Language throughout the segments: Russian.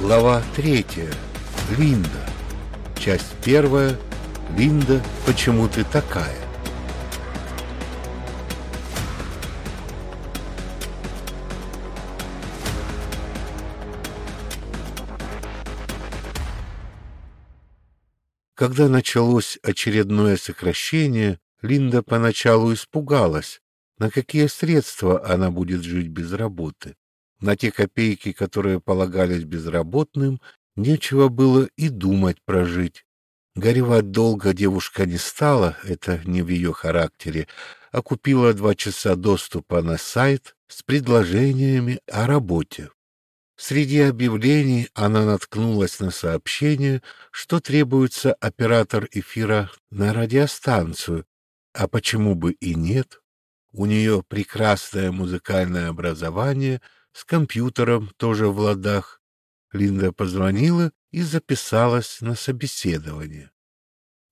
Глава третья. Линда. Часть первая. Линда, почему ты такая? Когда началось очередное сокращение, Линда поначалу испугалась, на какие средства она будет жить без работы. На те копейки, которые полагались безработным, нечего было и думать прожить. Горевать долго девушка не стала, это не в ее характере, а купила два часа доступа на сайт с предложениями о работе. Среди объявлений она наткнулась на сообщение, что требуется оператор эфира на радиостанцию, а почему бы и нет? У нее прекрасное музыкальное образование — с компьютером тоже в ладах. Линда позвонила и записалась на собеседование.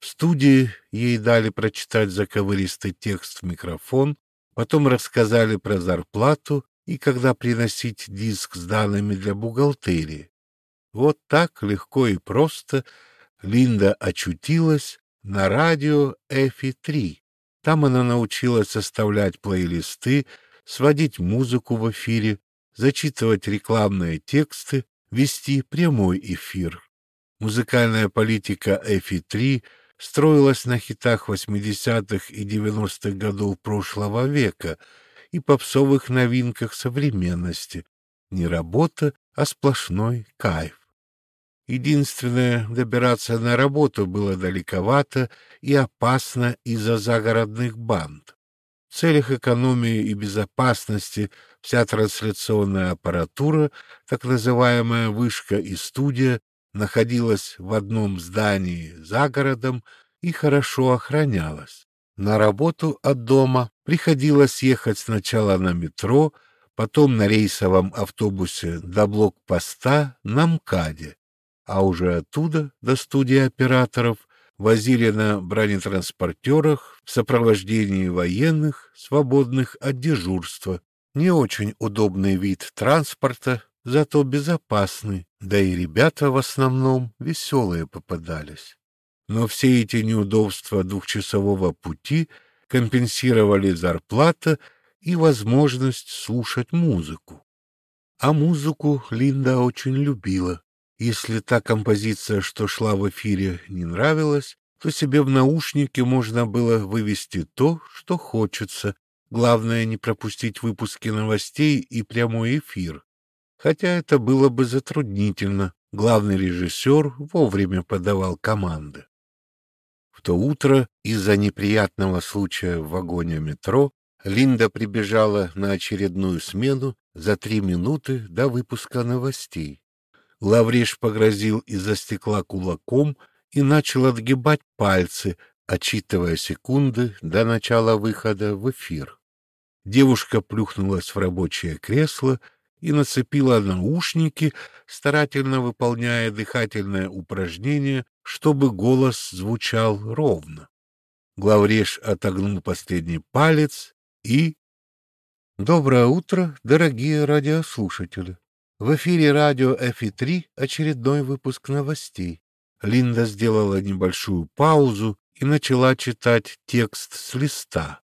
В студии ей дали прочитать заковыристый текст в микрофон, потом рассказали про зарплату и когда приносить диск с данными для бухгалтерии. Вот так легко и просто Линда очутилась на радио Эфи-3. Там она научилась составлять плейлисты, сводить музыку в эфире, зачитывать рекламные тексты, вести прямой эфир. Музыкальная политика Эфи-3 строилась на хитах 80-х и 90-х годов прошлого века и попсовых новинках современности. Не работа, а сплошной кайф. Единственное, добираться на работу было далековато и опасно из-за загородных банд. Целях экономии и безопасности вся трансляционная аппаратура, так называемая вышка и студия, находилась в одном здании за городом и хорошо охранялась. На работу от дома приходилось ехать сначала на метро, потом на рейсовом автобусе до блокпоста на МКАДе, а уже оттуда до студии операторов возили на бронетранспортерах в сопровождении военных, свободных от дежурства. Не очень удобный вид транспорта, зато безопасный, да и ребята в основном веселые попадались. Но все эти неудобства двухчасового пути компенсировали зарплата и возможность слушать музыку. А музыку Линда очень любила. Если та композиция, что шла в эфире, не нравилась, то себе в наушнике можно было вывести то, что хочется. Главное не пропустить выпуски новостей и прямой эфир. Хотя это было бы затруднительно. Главный режиссер вовремя подавал команды. В то утро из-за неприятного случая в вагоне метро Линда прибежала на очередную смену за три минуты до выпуска новостей. Лавриш погрозил из-за стекла кулаком и начал отгибать пальцы, отчитывая секунды до начала выхода в эфир. Девушка плюхнулась в рабочее кресло и нацепила наушники, старательно выполняя дыхательное упражнение, чтобы голос звучал ровно. Главреж отогнул последний палец и... Доброе утро, дорогие радиослушатели! В эфире радио ФИ-3 очередной выпуск новостей. Линда сделала небольшую паузу и начала читать текст с листа.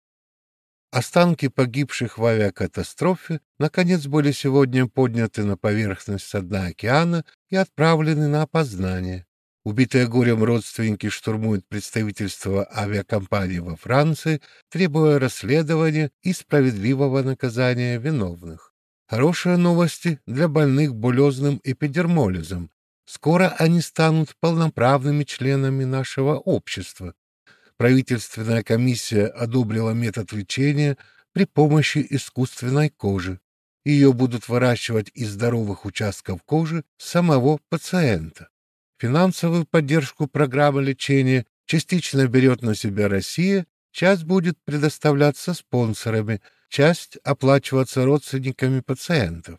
Останки погибших в авиакатастрофе наконец были сегодня подняты на поверхность дна океана и отправлены на опознание. Убитые горем родственники штурмуют представительство авиакомпании во Франции, требуя расследования и справедливого наказания виновных. Хорошие новости для больных булезным эпидермолизом. Скоро они станут полноправными членами нашего общества. Правительственная комиссия одобрила метод лечения при помощи искусственной кожи. Ее будут выращивать из здоровых участков кожи самого пациента. Финансовую поддержку программы лечения частично берет на себя Россия, часть будет предоставляться спонсорами – часть оплачиваться родственниками пациентов.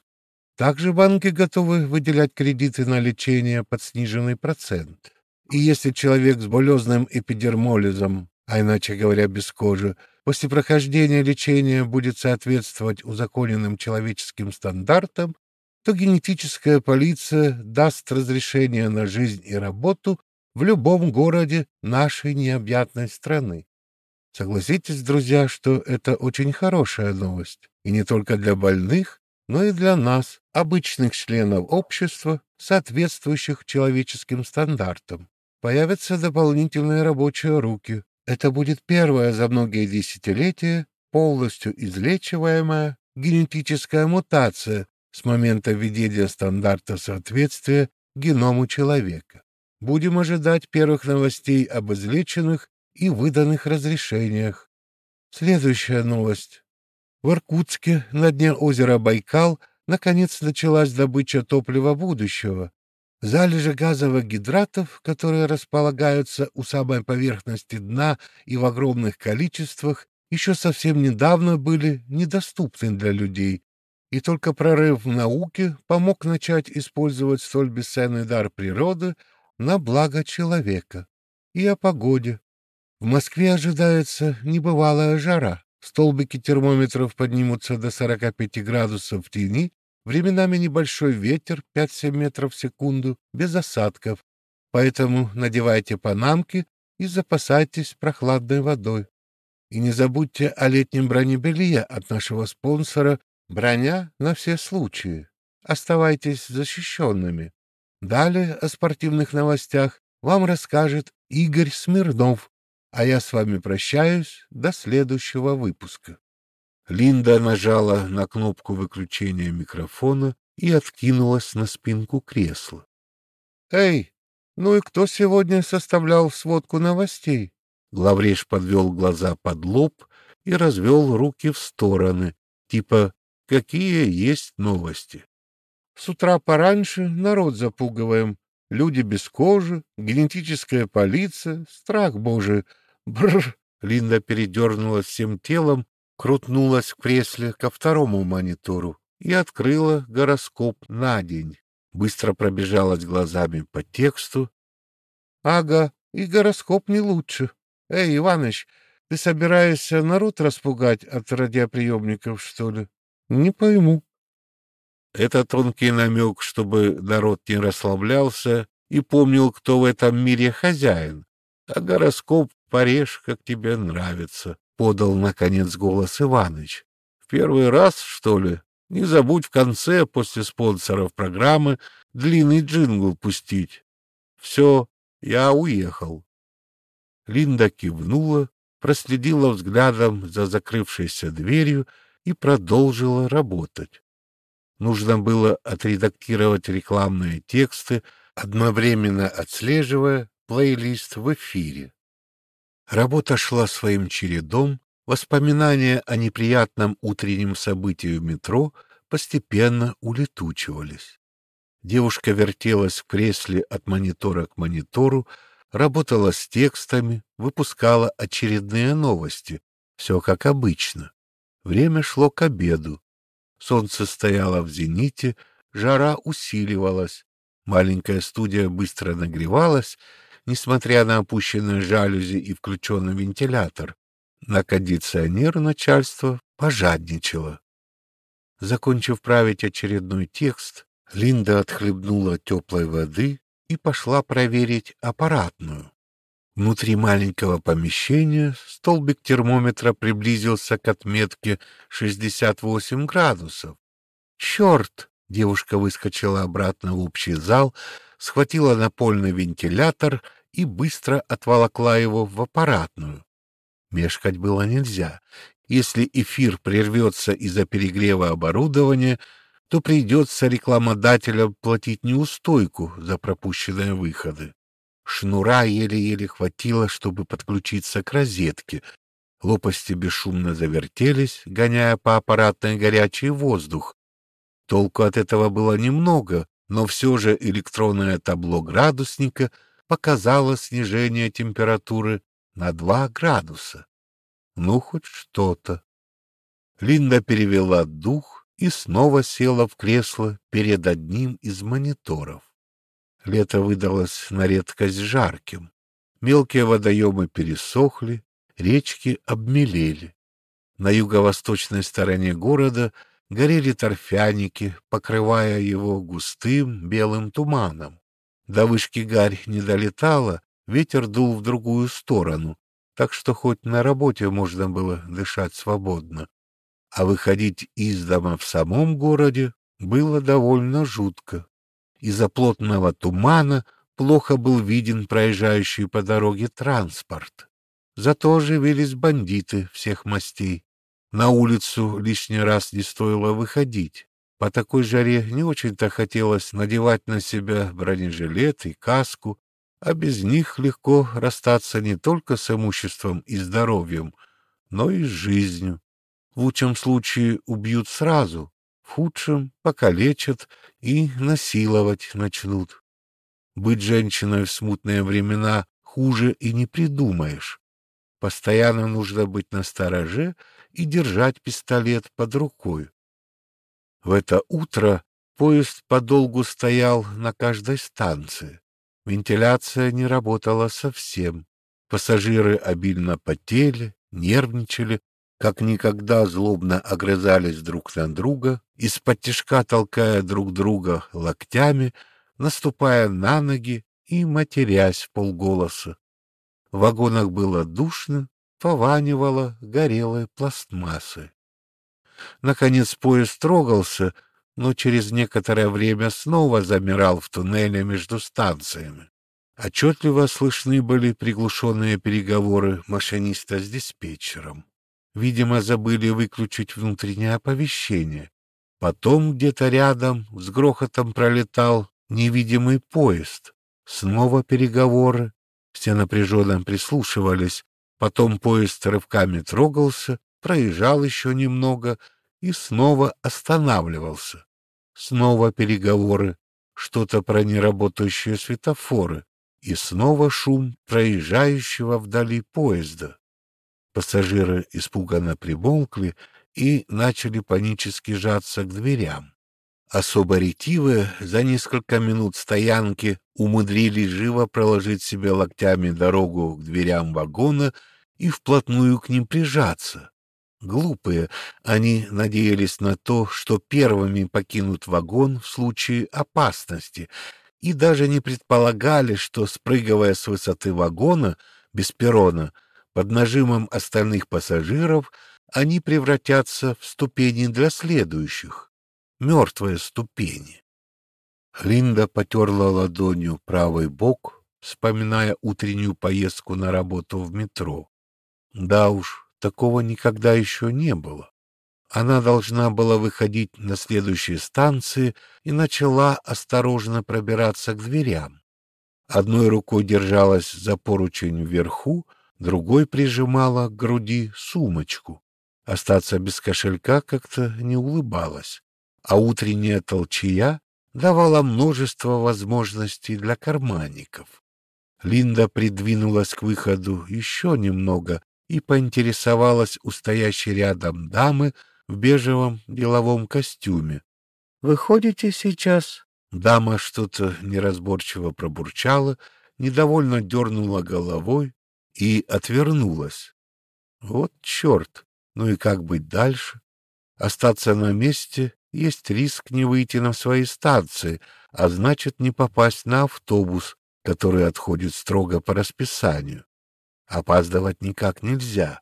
Также банки готовы выделять кредиты на лечение под сниженный процент. И если человек с болезным эпидермолизом, а иначе говоря, без кожи, после прохождения лечения будет соответствовать узаконенным человеческим стандартам, то генетическая полиция даст разрешение на жизнь и работу в любом городе нашей необъятной страны. Согласитесь, друзья, что это очень хорошая новость, и не только для больных, но и для нас, обычных членов общества, соответствующих человеческим стандартам. Появятся дополнительные рабочие руки. Это будет первая за многие десятилетия полностью излечиваемая генетическая мутация с момента введения стандарта соответствия геному человека. Будем ожидать первых новостей об излеченных и выданных разрешениях. Следующая новость. В Иркутске на дне озера Байкал наконец началась добыча топлива будущего. Залежи газовых гидратов, которые располагаются у самой поверхности дна и в огромных количествах, еще совсем недавно были недоступны для людей, и только прорыв в науке помог начать использовать столь бесценный дар природы на благо человека. И о погоде. В Москве ожидается небывалая жара. Столбики термометров поднимутся до 45 градусов в тени, временами небольшой ветер 5-7 метров в секунду, без осадков. Поэтому надевайте панамки и запасайтесь прохладной водой. И не забудьте о летнем бронебелье от нашего спонсора «Броня на все случаи». Оставайтесь защищенными. Далее о спортивных новостях вам расскажет Игорь Смирнов, а я с вами прощаюсь до следующего выпуска. Линда нажала на кнопку выключения микрофона и откинулась на спинку кресла. «Эй, ну и кто сегодня составлял сводку новостей?» Главреш подвел глаза под лоб и развел руки в стороны, типа «какие есть новости?». «С утра пораньше народ запугиваем. Люди без кожи, генетическая полиция, страх божий. Бррр!» Линда передернула всем телом, крутнулась в кресле ко второму монитору и открыла гороскоп на день. Быстро пробежалась глазами по тексту. — Ага, и гороскоп не лучше. Эй, Иваныч, ты собираешься народ распугать от радиоприемников, что ли? Не пойму. Это тонкий намек, чтобы народ не расслаблялся и помнил, кто в этом мире хозяин. А гороскоп порежь, как тебе нравится, — подал, наконец, голос Иваныч. В первый раз, что ли? Не забудь в конце, после спонсоров программы, длинный джингл пустить. Все, я уехал. Линда кивнула, проследила взглядом за закрывшейся дверью и продолжила работать. Нужно было отредактировать рекламные тексты, одновременно отслеживая плейлист в эфире. Работа шла своим чередом, воспоминания о неприятном утреннем событии в метро постепенно улетучивались. Девушка вертелась в кресле от монитора к монитору, работала с текстами, выпускала очередные новости. Все как обычно. Время шло к обеду. Солнце стояло в зените, жара усиливалась. Маленькая студия быстро нагревалась, несмотря на опущенные жалюзи и включенный вентилятор. На кондиционер начальство пожадничало. Закончив править очередной текст, Линда отхлебнула теплой воды и пошла проверить аппаратную. Внутри маленького помещения столбик термометра приблизился к отметке 68 градусов. «Черт!» — девушка выскочила обратно в общий зал, схватила напольный вентилятор и быстро отволокла его в аппаратную. Мешкать было нельзя. Если эфир прервется из-за перегрева оборудования, то придется рекламодателям платить неустойку за пропущенные выходы. Шнура еле-еле хватило, чтобы подключиться к розетке. Лопасти бесшумно завертелись, гоняя по аппаратной горячий воздух. Толку от этого было немного, но все же электронное табло градусника показало снижение температуры на 2 градуса. Ну, хоть что-то. Линда перевела дух и снова села в кресло перед одним из мониторов. Лето выдалось на редкость жарким. Мелкие водоемы пересохли, речки обмелели. На юго-восточной стороне города горели торфяники, покрывая его густым белым туманом. До вышки гарь не долетала, ветер дул в другую сторону, так что хоть на работе можно было дышать свободно. А выходить из дома в самом городе было довольно жутко. Из-за плотного тумана плохо был виден проезжающий по дороге транспорт. Зато оживились бандиты всех мастей. На улицу лишний раз не стоило выходить. По такой жаре не очень-то хотелось надевать на себя бронежилет и каску, а без них легко расстаться не только с имуществом и здоровьем, но и с жизнью. В лучшем случае убьют сразу, в худшем покалечат и насиловать начнут. Быть женщиной в смутные времена хуже и не придумаешь. Постоянно нужно быть настороже и держать пистолет под рукой. В это утро поезд подолгу стоял на каждой станции. Вентиляция не работала совсем. Пассажиры обильно потели, нервничали, как никогда злобно огрызались друг на друга, из-под тишка толкая друг друга локтями, наступая на ноги и матерясь в полголоса. В вагонах было душно, пованивало горелой пластмассой. Наконец поезд трогался, но через некоторое время снова замирал в туннеле между станциями. Отчетливо слышны были приглушенные переговоры машиниста с диспетчером. Видимо, забыли выключить внутреннее оповещение. Потом где-то рядом с грохотом пролетал невидимый поезд. Снова переговоры. Все напряженно прислушивались, Потом поезд рывками трогался, проезжал еще немного и снова останавливался. Снова переговоры, что-то про неработающие светофоры и снова шум проезжающего вдали поезда. Пассажиры испуганно примолкли и начали панически жаться к дверям. Особо ретивые за несколько минут стоянки умудрились живо проложить себе локтями дорогу к дверям вагона и вплотную к ним прижаться. Глупые, они надеялись на то, что первыми покинут вагон в случае опасности, и даже не предполагали, что, спрыгивая с высоты вагона, без перрона, под нажимом остальных пассажиров, они превратятся в ступени для следующих. Мертвые ступени. Линда потерла ладонью правый бок, вспоминая утреннюю поездку на работу в метро. Да уж, такого никогда еще не было. Она должна была выходить на следующие станции и начала осторожно пробираться к дверям. Одной рукой держалась за поручень вверху, другой прижимала к груди сумочку. Остаться без кошелька как-то не улыбалась, а утренняя толчья давала множество возможностей для карманников. Линда придвинулась к выходу еще немного и поинтересовалась у стоящей рядом дамы в бежевом деловом костюме. — Выходите сейчас? Дама что-то неразборчиво пробурчала, недовольно дернула головой и отвернулась. Вот черт! Ну и как быть дальше? Остаться на месте есть риск не выйти на свои станции, а значит не попасть на автобус, который отходит строго по расписанию. Опаздывать никак нельзя.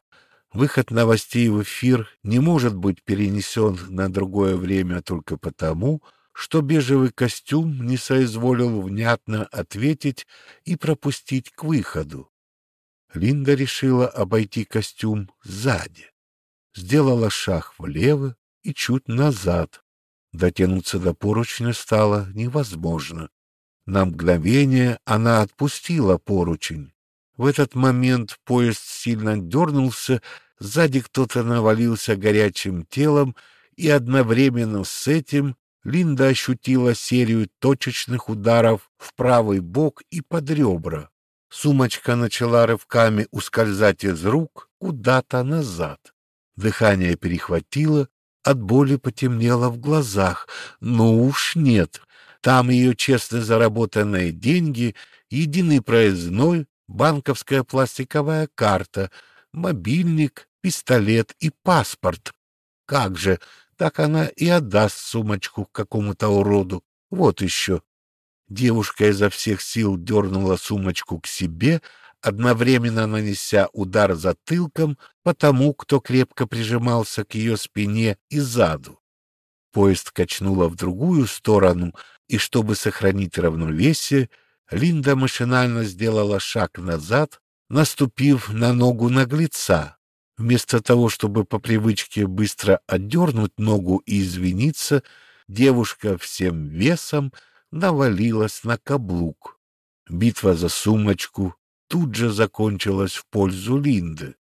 Выход новостей в эфир не может быть перенесен на другое время только потому, что бежевый костюм не соизволил внятно ответить и пропустить к выходу. Линда решила обойти костюм сзади. Сделала шаг влево и чуть назад. Дотянуться до поручня стало невозможно. На мгновение она отпустила поручень, в этот момент поезд сильно дернулся, сзади кто-то навалился горячим телом, и одновременно с этим Линда ощутила серию точечных ударов в правый бок и под ребра. Сумочка начала рывками ускользать из рук куда-то назад. Дыхание перехватило, от боли потемнело в глазах. Ну уж нет, там ее честно заработанные деньги, единый проездной, банковская пластиковая карта, мобильник, пистолет и паспорт. Как же, так она и отдаст сумочку какому-то уроду. Вот еще. Девушка изо всех сил дернула сумочку к себе, одновременно нанеся удар затылком по тому, кто крепко прижимался к ее спине и заду. Поезд качнуло в другую сторону, и чтобы сохранить равновесие, Линда машинально сделала шаг назад, наступив на ногу наглеца. Вместо того, чтобы по привычке быстро отдернуть ногу и извиниться, девушка всем весом навалилась на каблук. Битва за сумочку тут же закончилась в пользу Линды.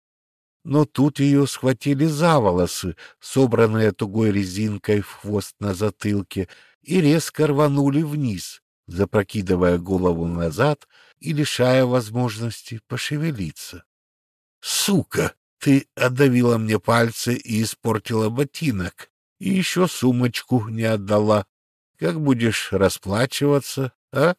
Но тут ее схватили за волосы, собранные тугой резинкой в хвост на затылке, и резко рванули вниз, запрокидывая голову назад и лишая возможности пошевелиться. «Сука, ты отдавила мне пальцы и испортила ботинок, и еще сумочку не отдала. Как будешь расплачиваться, а?»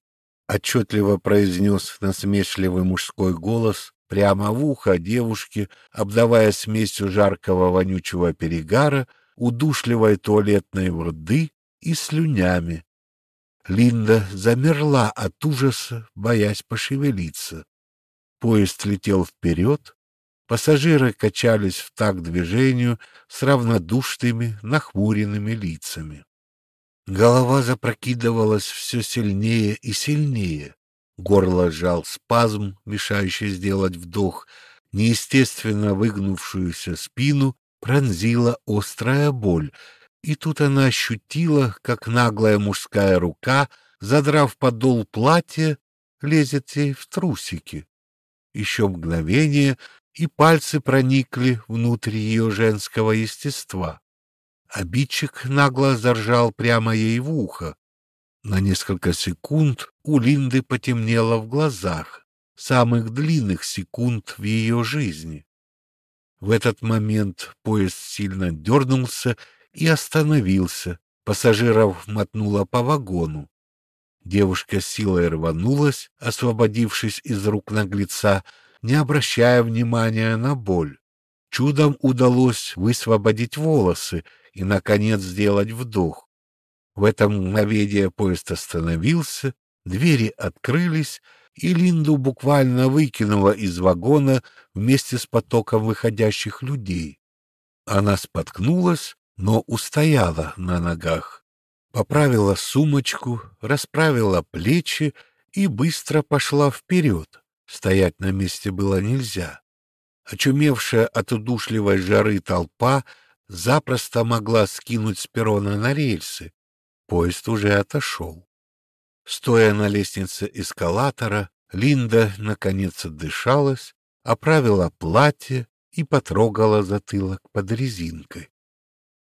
отчетливо произнес насмешливый мужской голос прямо в ухо девушки, обдавая смесью жаркого вонючего перегара, удушливой туалетной воды и слюнями. Линда замерла от ужаса, боясь пошевелиться. Поезд летел вперед, пассажиры качались в такт движению с равнодушными, нахмуренными лицами. Голова запрокидывалась все сильнее и сильнее. Горло сжал спазм, мешающий сделать вдох. Неестественно выгнувшуюся спину пронзила острая боль. И тут она ощутила, как наглая мужская рука, задрав подол платья, лезет ей в трусики. Еще мгновение, и пальцы проникли внутрь ее женского естества. Обидчик нагло заржал прямо ей в ухо. На несколько секунд у Линды потемнело в глазах, самых длинных секунд в ее жизни. В этот момент поезд сильно дернулся и остановился, пассажиров мотнуло по вагону. Девушка силой рванулась, освободившись из рук наглеца, не обращая внимания на боль. Чудом удалось высвободить волосы, и, наконец, сделать вдох. В это мгновение поезд остановился, двери открылись, и Линду буквально выкинула из вагона вместе с потоком выходящих людей. Она споткнулась, но устояла на ногах, поправила сумочку, расправила плечи и быстро пошла вперед. Стоять на месте было нельзя. Очумевшая от удушливой жары толпа запросто могла скинуть с перрона на рельсы. Поезд уже отошел. Стоя на лестнице эскалатора, Линда наконец отдышалась, оправила платье и потрогала затылок под резинкой.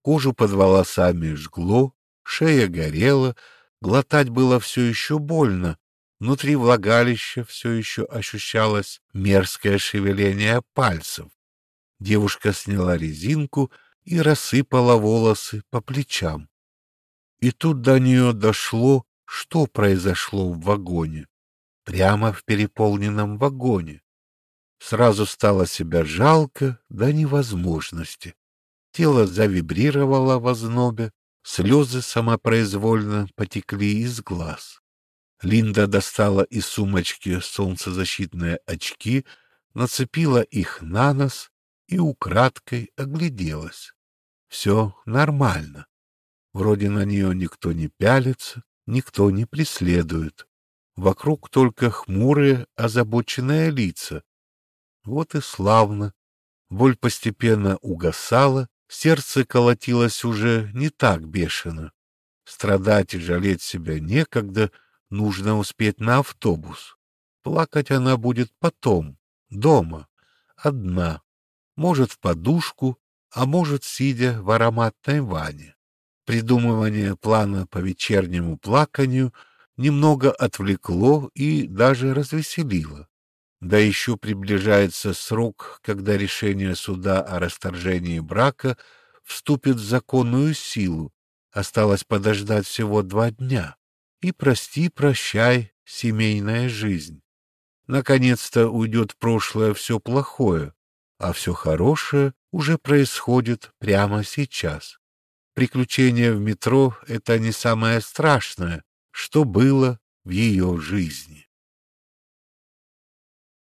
Кожу под волосами жгло, шея горела, глотать было все еще больно, внутри влагалища все еще ощущалось мерзкое шевеление пальцев. Девушка сняла резинку и рассыпала волосы по плечам. И тут до нее дошло, что произошло в вагоне. Прямо в переполненном вагоне. Сразу стало себя жалко до невозможности. Тело завибрировало в ознобе, слезы самопроизвольно потекли из глаз. Линда достала из сумочки солнцезащитные очки, нацепила их на нос и украдкой огляделась. Все нормально. Вроде на нее никто не пялится, никто не преследует. Вокруг только хмурые, озабоченные лица. Вот и славно. Боль постепенно угасала, сердце колотилось уже не так бешено. Страдать и жалеть себя некогда, нужно успеть на автобус. Плакать она будет потом, дома, одна может в подушку, а может сидя в ароматной ванне. Придумывание плана по вечернему плаканию немного отвлекло и даже развеселило. Да еще приближается срок, когда решение суда о расторжении брака вступит в законную силу. Осталось подождать всего два дня. И прости-прощай, семейная жизнь. Наконец-то уйдет прошлое все плохое, а все хорошее уже происходит прямо сейчас. приключение в метро — это не самое страшное, что было в ее жизни.